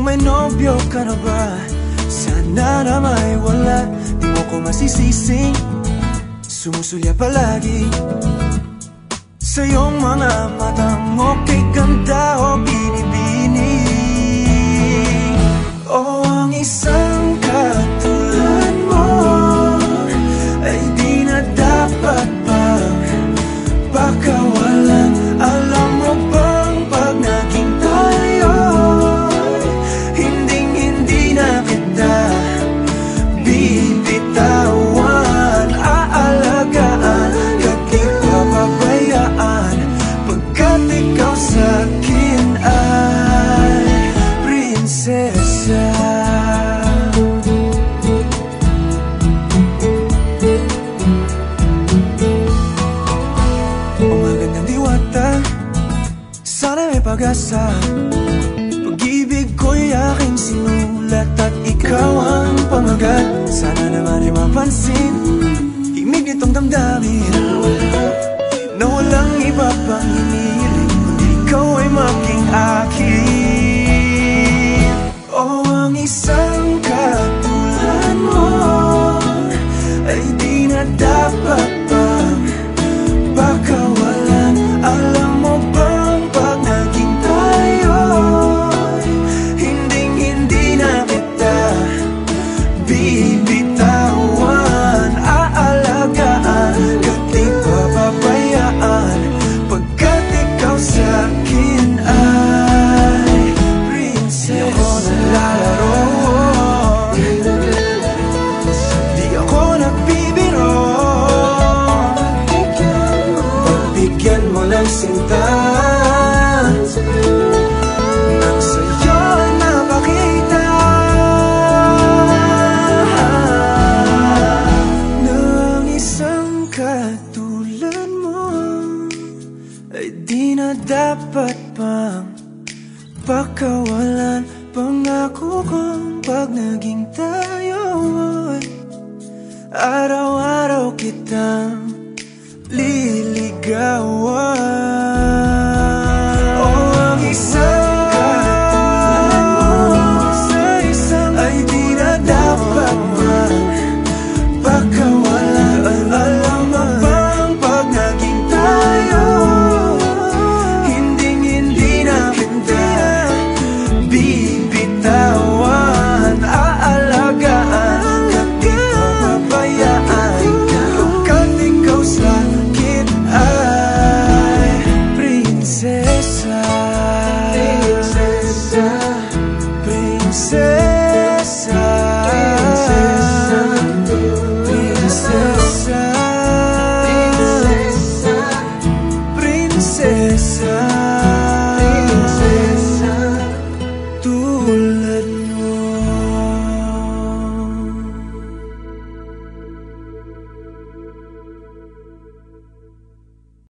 Kung may nobyo ka na ba Sana na may wala. Di mo ko masisising Sumusulya palagi. Sa iyong mga matang Okay ganda pag-asa. Pag-ibig ko'y aking sinulat At ikaw ang pamagat. Sana naman ay mapansin Himig nitong damdamin. Na walang iba pang hinihiling Kundi ikaw ay maging akin. O ang isang katulad mo Ay di na dapat pang sinta Nang sa'yo napakita Nang isang katulad mo Ay di na dapat pang Pakawalan. Pangako kong pag naging tayo ay Araw-araw kitang liligawan lugar.